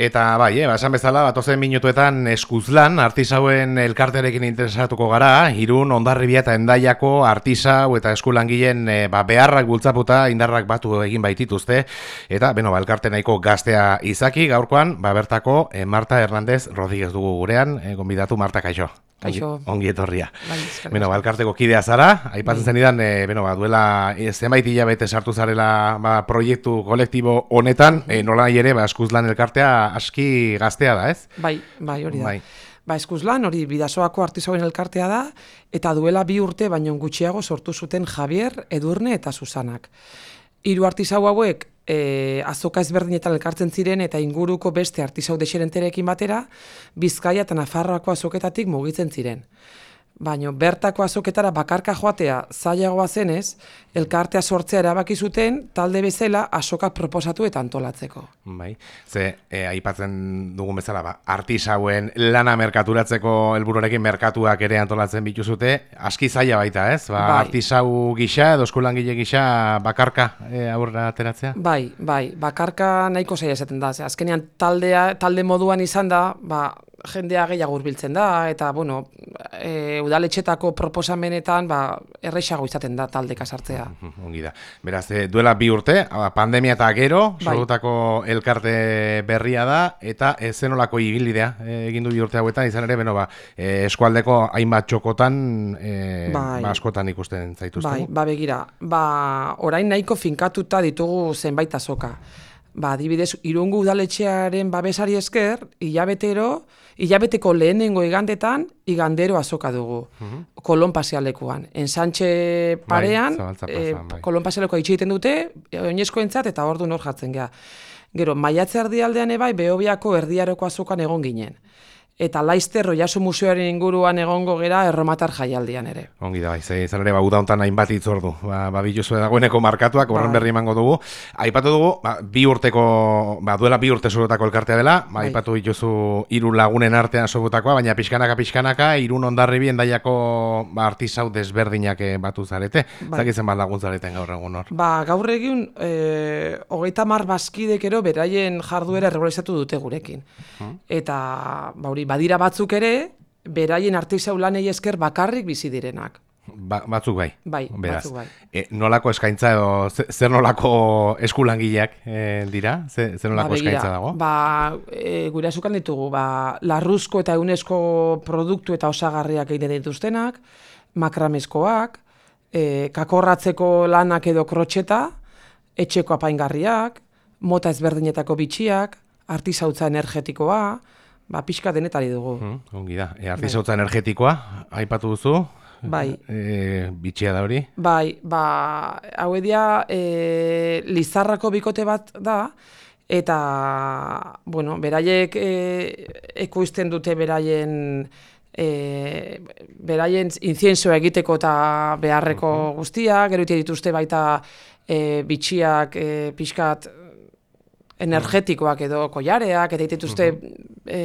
Eta bai, eh, esan bezala, batozen minutuetan eskuzlan, artisauen elkarterekin interesatuko gara, irun, ondarribia eta endaiako artisau eta eskulangileen e, ba, beharrak bultzaputa indarrak batu egin baitituzte. Eta, beno, ba, elkarte nahiko gaztea izaki, gaurkoan, ba, bertako, e, Marta Hernandez Rodríguez dugu gurean, e, gonbidatu Marta Kaixo. Kaixo. Ongi etorria. Bai, Beno, balkarteko kidea zara, aipatzen bai. zenidan, e, beno, ba, duela e, zenbait hilabete sartu zarela ba, proiektu kolektibo honetan, e, nola ere, ba, eskuzlan elkartea aski gaztea da, ez? Bai, bai, hori da. Bai. Ba, eskuzlan, hori bidasoako artizauen elkartea da, eta duela bi urte, baino gutxiago sortu zuten Javier, Edurne eta Susanak. Hiru artizau hauek e, azoka ezberdinetan elkartzen ziren eta inguruko beste artisau deserenterekin batera, Bizkaia eta Nafarroako azoketatik mugitzen ziren baino bertako azoketara bakarka joatea zailagoa zenez, elkartea sortzea erabaki zuten talde bezala asoka proposatu eta antolatzeko. Bai. Ze e, aipatzen dugun bezala ba, artisauen lana merkaturatzeko helburuarekin merkatuak ere antolatzen bituzute, aski zaila baita, ez? Ba, bai. artisau gisa edo eskulangile gisa bakarka e, aurra ateratzea? Bai, bai, bakarka nahiko zaila esaten da. Ze, azkenean taldea, talde moduan izan da, ba, jendea gehiago hurbiltzen da eta bueno, e, udaletxetako proposamenetan ba erresago izaten da taldeka sartzea. Ongi da. Beraz, e, duela bi urte, pandemia eta gero, bai. sortutako elkarte berria da eta zenolako ibilidea e, egin du bi urte hauetan izan ere, beno ba, e, eskualdeko hainbat txokotan e, bai. ba, askotan ikusten zaituzte. Bai, ba begira. Ba, orain nahiko finkatuta ditugu zenbait azoka. Ba, adibidez, irungu udaletxearen babesari esker, hilabetero, hilabeteko lehenengo igandetan, igandero azoka dugu, mm -hmm. kolon pasealekuan. Ensantxe bai, parean, bai, e, bai. kolon pasealekoa itxeiten dute, oinezko entzat, eta ordu nor jartzen geha. Gero, maiatze erdialdean ebai, behobiako erdiaroko azokan egon ginen eta Laister Roiaso Museoaren inguruan egongo gera erromatar jaialdian ere. Ongi da, bai, izan ere, ba, uda hontan hainbat itzordu. Ba, ba dagoeneko markatuak, horren bai. berri emango dugu. Aipatu dugu, ba, bi urteko, ba, duela bi urte sorotako elkartea dela, ba, bai. aipatu dituzu hiru lagunen artean sorotutakoa, baina pixkanaka, pixkanaka, irun ondarri bien daiako ba, artizau desberdinak eh, batu zarete. Bai. Zakitzen bat lagun zareten gaur egun hor. Ba, gaur egun, e, hogeita mar bazkidek ero, beraien jarduera regularizatu dute gurekin. Hmm. Eta, ba, hori, badira batzuk ere, beraien artisau lanei esker bakarrik bizi direnak. Ba, batzuk bai. Bai, Beraz, batzuk bai. E, nolako eskaintza edo zer nolako eskulangileak e, dira? Zer, zer nolako ba, eskaintza dago? Ba, e, gure asukan ditugu, ba, larruzko eta unesko produktu eta osagarriak egiten dituztenak, makramezkoak, e, kakorratzeko lanak edo krotxeta, etxeko apaingarriak, mota ezberdinetako bitxiak, artizautza energetikoa, ba, pixka denetari dugu. Hmm, ongi da. E, artizautza bai. energetikoa, aipatu duzu? Bai. E, bitxia da hori? Bai, ba, hau edia, e, lizarrako bikote bat da, eta, bueno, beraiek e, ekoizten dute beraien, e, beraien inzienzoa egiteko eta beharreko guztia, gero dituzte baita e, bitxiak e, pixkat energetikoak edo koiareak, eta dituzte e,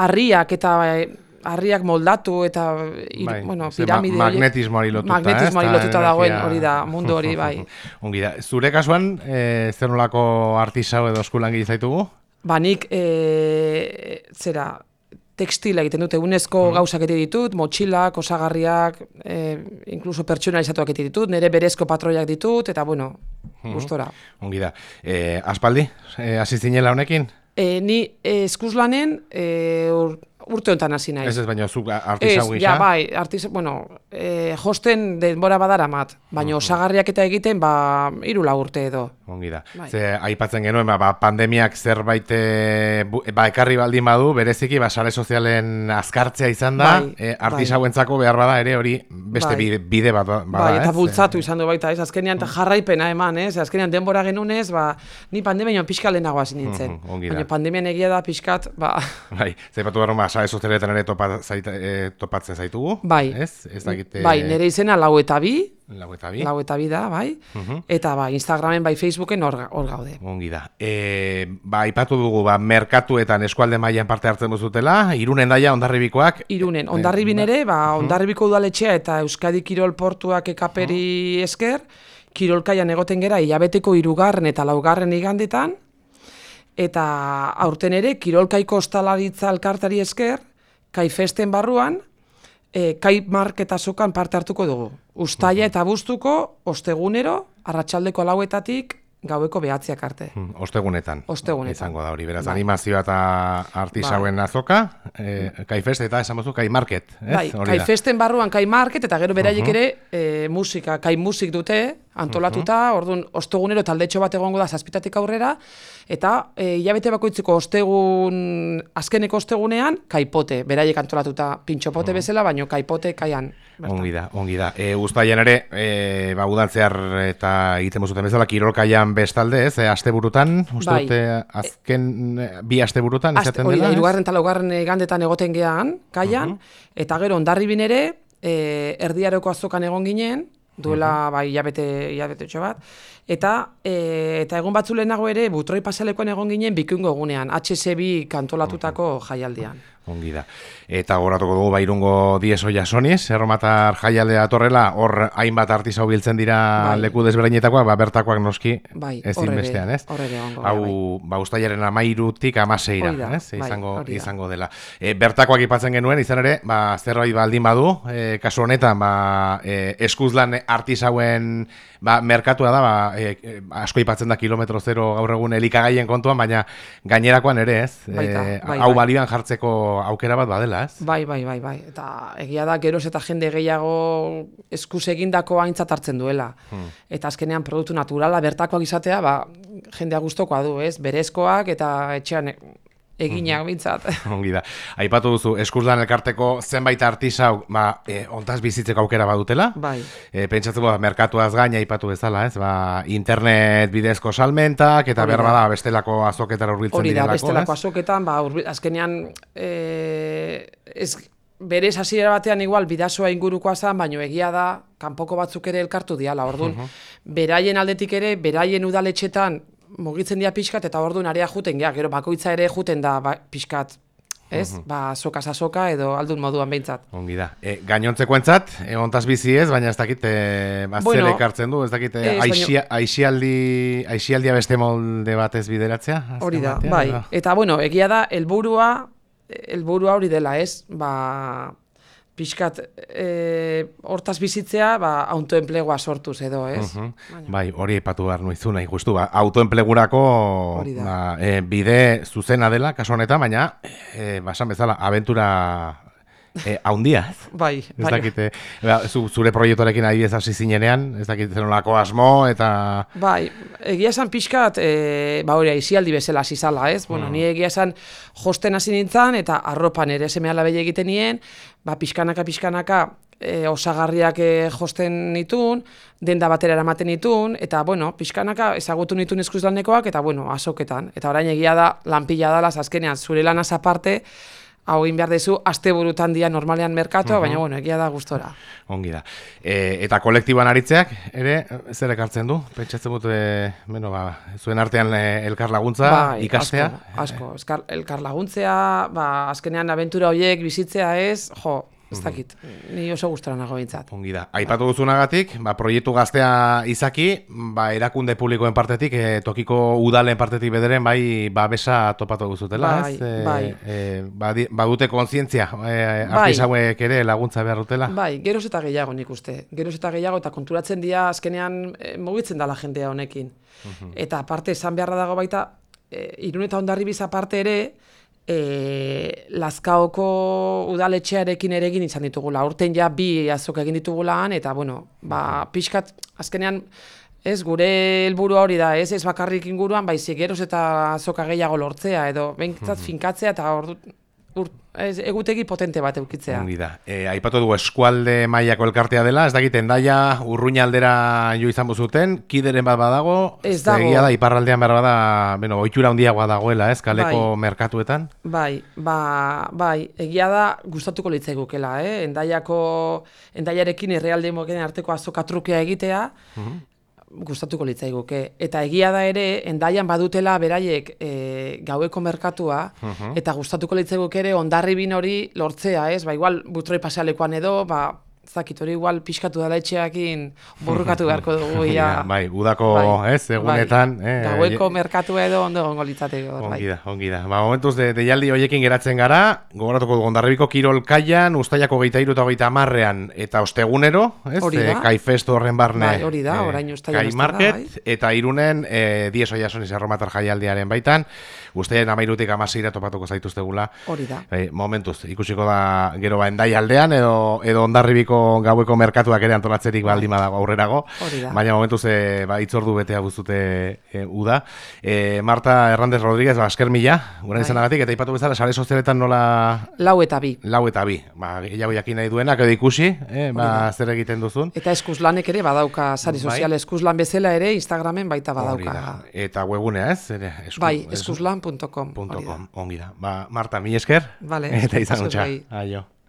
harriak eta e, harriak moldatu eta ir, bai, bueno, piramide ma magnetismoari lotuta, magnetismoari lotuta dagoen hori da, mundu hori bai. Ongi da, zure kasuan, e, zer nolako artisau edo eskulan zaitugu? Ba, nik, e, zera, tekstila egiten dute, unezko mm. gauzak egiten ditut, motxilak, osagarriak, e, inkluso pertsonalizatuak egiten ditut, nire berezko patroiak ditut, eta bueno, mm. gustora. Ongi da. E, aspaldi, e, asiztinela honekin? E, ni e, eskuzlanen e, urte honetan hasi nahi. Ez ez, baina zu artizau gisa? Ja, bai, artiz, bueno, e, josten denbora badara mat, baina osagarriak eta egiten, ba, irula urte edo. Ongi da. Bai. Ze, aipatzen genuen, ba, ba pandemiak zerbait e, ba, ekarri baldin badu, bereziki, ba, sare sozialen azkartzea izan da, bai, e, artizau bai. behar bada ere hori beste bai. bide, bat bada, Bai, eta bultzatu izan du baita, ez, azkenean, eta jarraipena eman, ez, azkenean denbora genunez, ba, ni pandemian pixka lehenago hasi nintzen. Baina pandemian egia da pixkat, ba... Bai, zeipatu behar, sare sozialetan ere topa, zaita, e, topatzen zaitugu. Bai. Ez? Ez dakite... Bai, nire izena lau eta bi. Lau eta bi. Lau eta bi da, bai. Uh Eta bai, Instagramen, bai Facebooken hor, hor gaude. Ongi da. E, ba, ipatu dugu, ba, merkatuetan eskualde mailan parte hartzen duzutela, irunen daia ondarribikoak. Irunen, ondarribin e, ere, ba, ondarribiko udaletxea eta Euskadi Kirol Portuak ekaperi esker, Kirolkaian egoten gera, hilabeteko irugarren eta laugarren igandetan, eta aurten ere, kirolkaiko ostalaritza elkartari esker, kai festen barruan, e, kai marketa sokan parte hartuko dugu. Ustaia eta buztuko, ostegunero, arratsaldeko lauetatik, gaueko behatziak arte. Hmm, Ostegunetan. Ostegunetan. Izango da hori, beraz, Bai. animazioa eta artisauen azoka, e, kai fest eta esan bozu, kai market, ez? Bai, Hori kai da. festen barruan kai market eta gero beraiek ere e, musika, kai musik dute antolatuta, orduan ostegunero taldetxo bat egongo da zazpitatik aurrera eta e, hilabete bakoitzeko ostegun azkeneko ostegunean kaipote, beraiek antolatuta pintxopote bezala, baino kaipote kaian. bertan. Ongi da, ongi da. E, Uztaian ere, e, ba, udantzear eta egiten bozuten bezala, kirolkaian bestalde, ez? E, asteburutan, uste Bai. dute azken e, bi asteburutan Aste, izaten hori dela? irugarren eta laugarren egandetan egoten gehan, kaian, eta gero ondarribin ere, e, erdiaroko azokan egon ginen, duela bai hilabete hilabete bat eta e, eta egun batzu lehenago ere butroi pasalekoan egon ginen bikungo egunean HSB kantolatutako jaialdian. Ongi da. Eta goratuko dugu bairungo dieso jasoniz, erromatar jaialdea atorrela, hor hainbat artisau biltzen dira Bai. leku desberdinetakoak, ba, bertakoak noski Bai, ez? hor ere egongo gara, Hau, ba, ustailaren amairutik amaseira, da, ez? bai, izango, izango dela. E, bertakoak ipatzen genuen, izan ere, ba, zerbait baldin badu, e, kasu honetan, ba, e, eskuzlan artisauen ba, merkatua da, ba, e, e, asko ipatzen da kilometro zero gaur egun elikagaien kontuan, baina gainerakoan ere, ez? Baita, E, bai, hau bai. balioan jartzeko aukera bat badela, ez? Bai, bai, bai, bai. Eta egia da geroz eta jende gehiago eskuz egindako aintzat hartzen duela. Eta azkenean produktu naturala bertakoak izatea, ba, jendea gustokoa du, ez? Berezkoak eta etxean eginak bintzat. Ongi da. Aipatu duzu, eskurzlan elkarteko zenbait artisau, ba, e, ontaz bizitzeko aukera badutela. bai. E, pentsatzen ba, merkatuaz gaina aipatu bezala, ez? Ba, internet bidezko salmentak, eta behar da. bada bestelako azoketara hurbiltzen Hori da, direlako, bestelako ez? azoketan, ba, urbi- azkenean, e, ez, berez hasiera batean igual bidasoa ingurukoa zen, baino egia da, kanpoko batzuk ere elkartu diala, orduan, beraien aldetik ere, beraien udaletxetan mugitzen dira pixkat, eta orduan area juten, gea, gero bakoitza ere juten da ba, pixkat, ez? Ba, soka sasoka edo aldun moduan behintzat. Ongi da. E, gainontzekoentzat, e, ontaz bizi ez, baina ez dakit, e, ba, Bueno, ekartzen du, ez dakit, e, aixia, aixialdi, aixialdia beste molde batez bideratzea? Hori da, batean, bai. edo? Eta bueno, egia da, helburua helburua hori dela, ez? Ba, pixkat e, hortaz bizitzea, ba, autoenplegua sortuz edo, ez? Mhm. Baina- Bai, hori aipatu behar nuizu nahi, justu, ba, autoenplegurako ba, e, bide zuzena dela, kasu honetan, baina, e, basan bezala, abentura e, haundia, ez? Bai, Ez bai. dakite, ba, zu, zure proiektorekin adibidez hasi zinenean, ez dakit zenolako asmo, eta... Bai, egia esan pixkat, e, ba hori, aizialdi bezala hasi zala, ez? Bueno, Mm. ni egia esan josten hasi nintzen, eta arropan ere seme alabei egiten nien, ba pixkanaka, pixkanaka, e, osagarriak e, josten nitun, denda batera eramaten nitun, eta, bueno, pixkanaka ezagutu nitun eskuzlanekoak, eta, bueno, azoketan. Eta orain egia da, lanpila dala, azkenean, zure lanaz aparte, hau egin behar dezu, asteburutan dia normalean merkatua, baina, bueno, egia da gustora. Ongi da. E, eta kolektiboan aritzeak, ere, zer ekartzen du? Pentsatzen dut, e, bueno, ba, zuen artean e, elkar laguntza, ikastea? Bai, Asko, asko. Eskar, elkar laguntzea, ba, azkenean abentura horiek bizitzea ez, jo, ez dakit, ni oso gustora nago bintzat. Ongi da. Aipatu duzunagatik, ba, proiektu gaztea izaki, ba, erakunde publikoen partetik, e, tokiko udalen partetik bederen, bai, babesa topatu duzutela, Bai, ez? E, bai. E, badi- badute kontzientzia, e, Bai. artisauek ere laguntza behar dutela? Bai, geroz eta gehiago nik uste. Geroz eta gehiago eta konturatzen dira azkenean e, mugitzen dala jendea honekin. Eta aparte esan beharra dago baita, e, irun eta ondarribiz aparte ere, e, Lazkaoko udaletxearekin ere egin izan ditugula. Urten ja bi azok egin ditugula han, eta bueno, ba, pixkat azkenean Ez, gure helburua hori da, ez, ez bakarrik inguruan, baizik geroz eta azoka gehiago lortzea, edo behintzat finkatzea eta ordu, ur, ez, egutegi potente bat eukitzea. Ongi da. E, aipatu dugu eskualde mailako elkartea dela, ez dakit endaia, urruña aldera jo izan bozuten, kideren bat badago, Ez dago. egia da, iparraldean behar bada, bueno, oitura handiagoa dagoela, ez, kaleko Bai. merkatuetan. Bai, ba, bai, egia da gustatuko litzaigukela, eh? Endaiako, endaiarekin moken arteko azoka trukea egitea, gustatuko litzaiguke. Eta egia da ere, endaian badutela beraiek e, gaueko merkatua, eta gustatuko litzaiguke ere ondarribin hori lortzea, ez? Ba, igual butroi pasealekoan edo, ba, zakit hori igual pixkatu dela etxeakin borrukatu beharko dugu da, bai, udako, Bai, ez, egunetan. Bai. eh, Gaueko merkatua edo ondo egongo litzateke bai. Ongi da, ongi da. Ba, momentuz, de, deialdi hoiekin geratzen gara, gogoratuko dugu Ondarribiko Kirol Kaian, geita iru eta geita amarrean, eta ostegunero, ez? Hori da. Eh, Kaifesto horren barne. Bai, hori da, eh, orain uztailan Kai Market, eta irunen, eh, Diez Oiason izarromatar jaialdiaren baitan, Uztaiaren amairutik amaseira topatuko zaituztegula. Hori da. Eh, momentuz, ikusiko da gero ba endai aldean, edo, edo Ondarribiko gaueko merkatuak ere antolatzerik baldin badago aurrerago. Bai. Baina momentuz e, ba, itzordu betea buztute e, uda. E, Marta Hernández Rodríguez, ba, esker mila, gure Bai. izanagatik, eta ipatu bezala, sare sozialetan nola Lau eta bi. lau eta bi. Ba, gehiago jakin nahi duenak, edo ikusi, eh, ba, zer egiten duzun. Eta eskuzlanek ere badauka, sari Bai. sozial eskuzlan bezala ere Instagramen baita badauka. da. Eta webunea, ez? Ere, esku, Bai, ez? eskuzlan.com. Punto hori da. com, ongi da. Ba, Marta, mi esker. Vale, Eta izan asko utxa. bai. Aio.